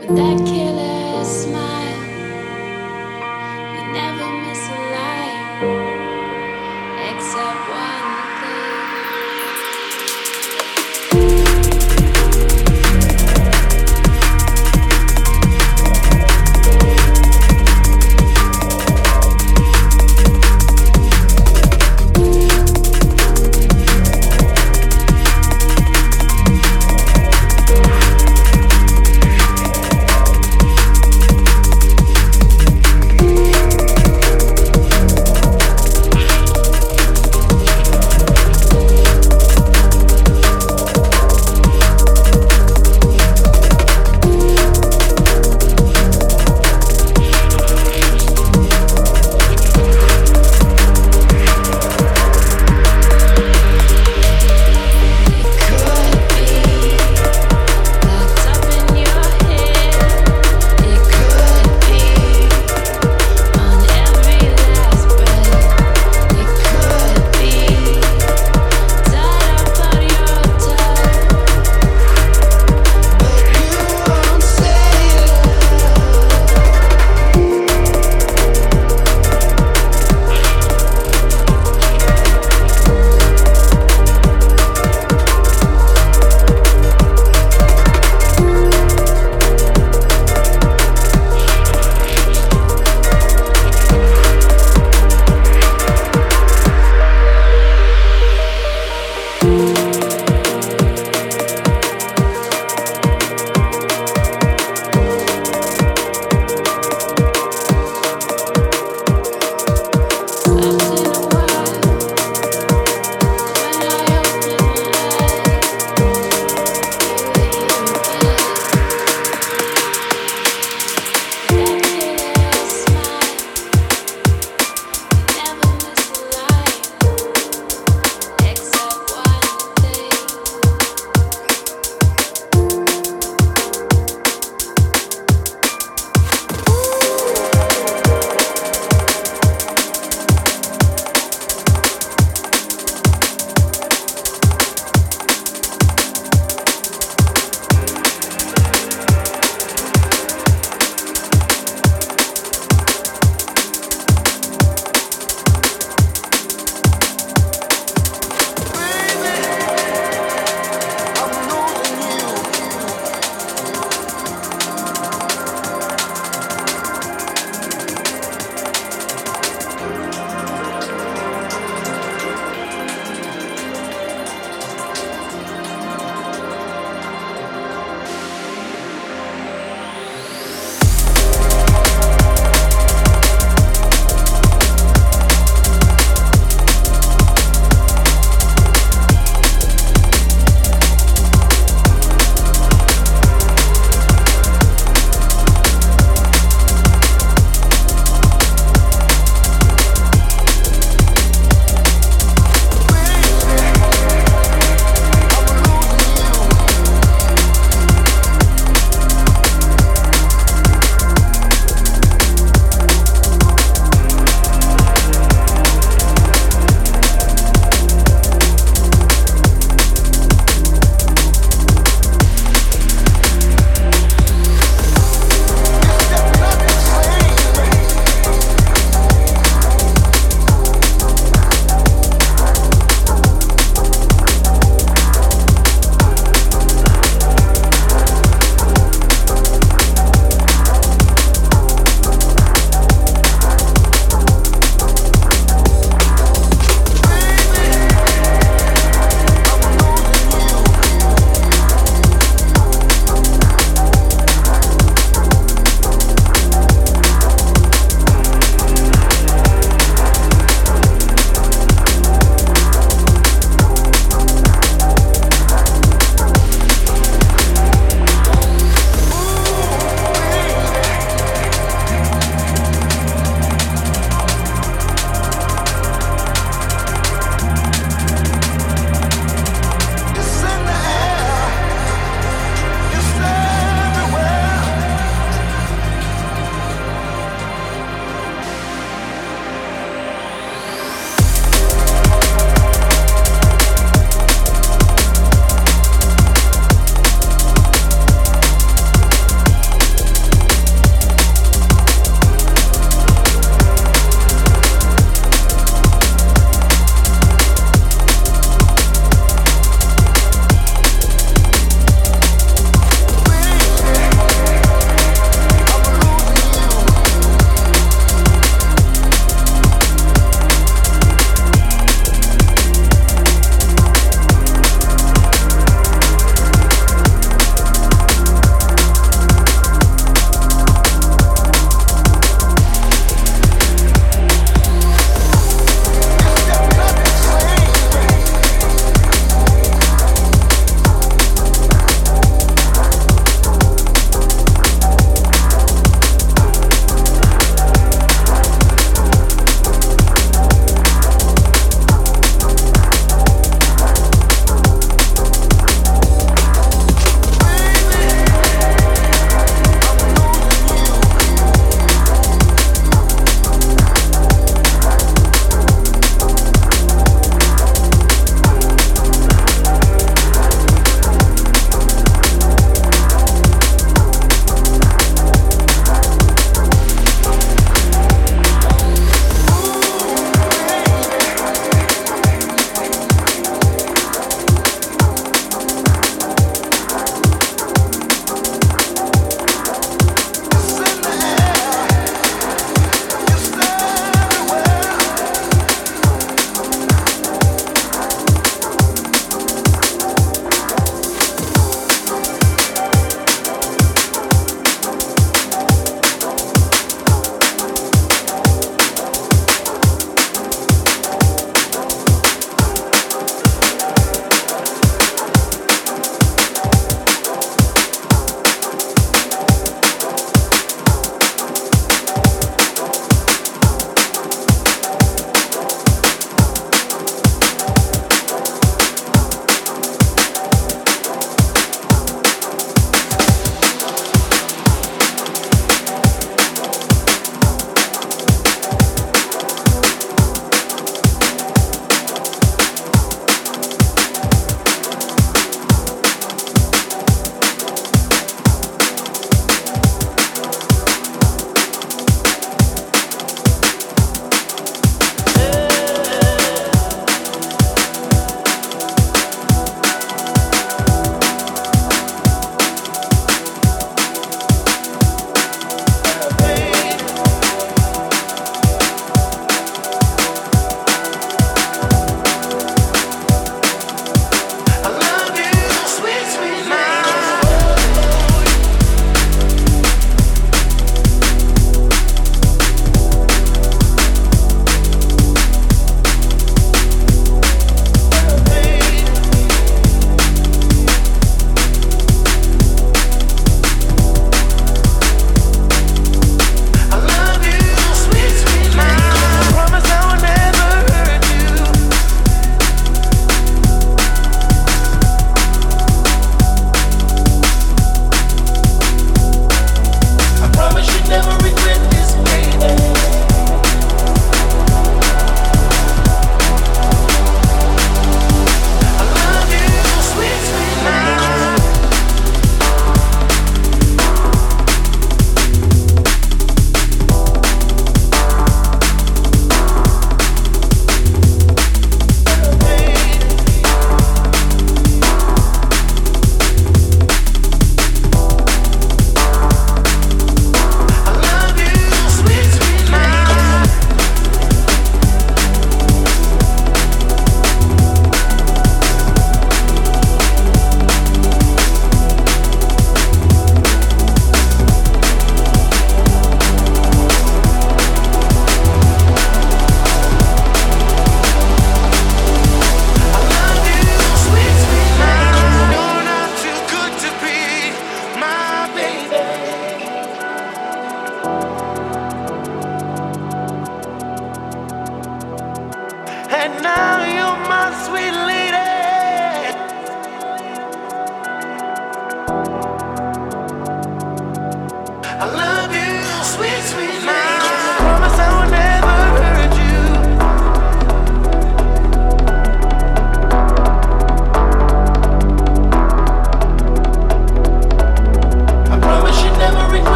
with that killer smile.